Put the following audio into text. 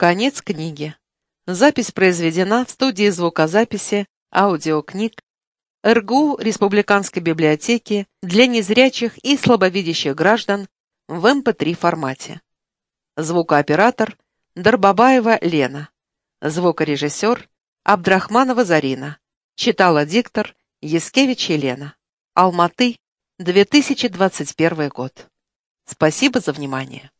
Конец книги. Запись произведена в студии звукозаписи аудиокниг РГУ Республиканской библиотеки для незрячих и слабовидящих граждан в эм МП3 формате. Звукооператор Дарбабаева Лена. Звукорежиссер Абдрахманова Зарина. Читала диктор Яскевич Елена. Алматы, 2021 год. Спасибо за внимание.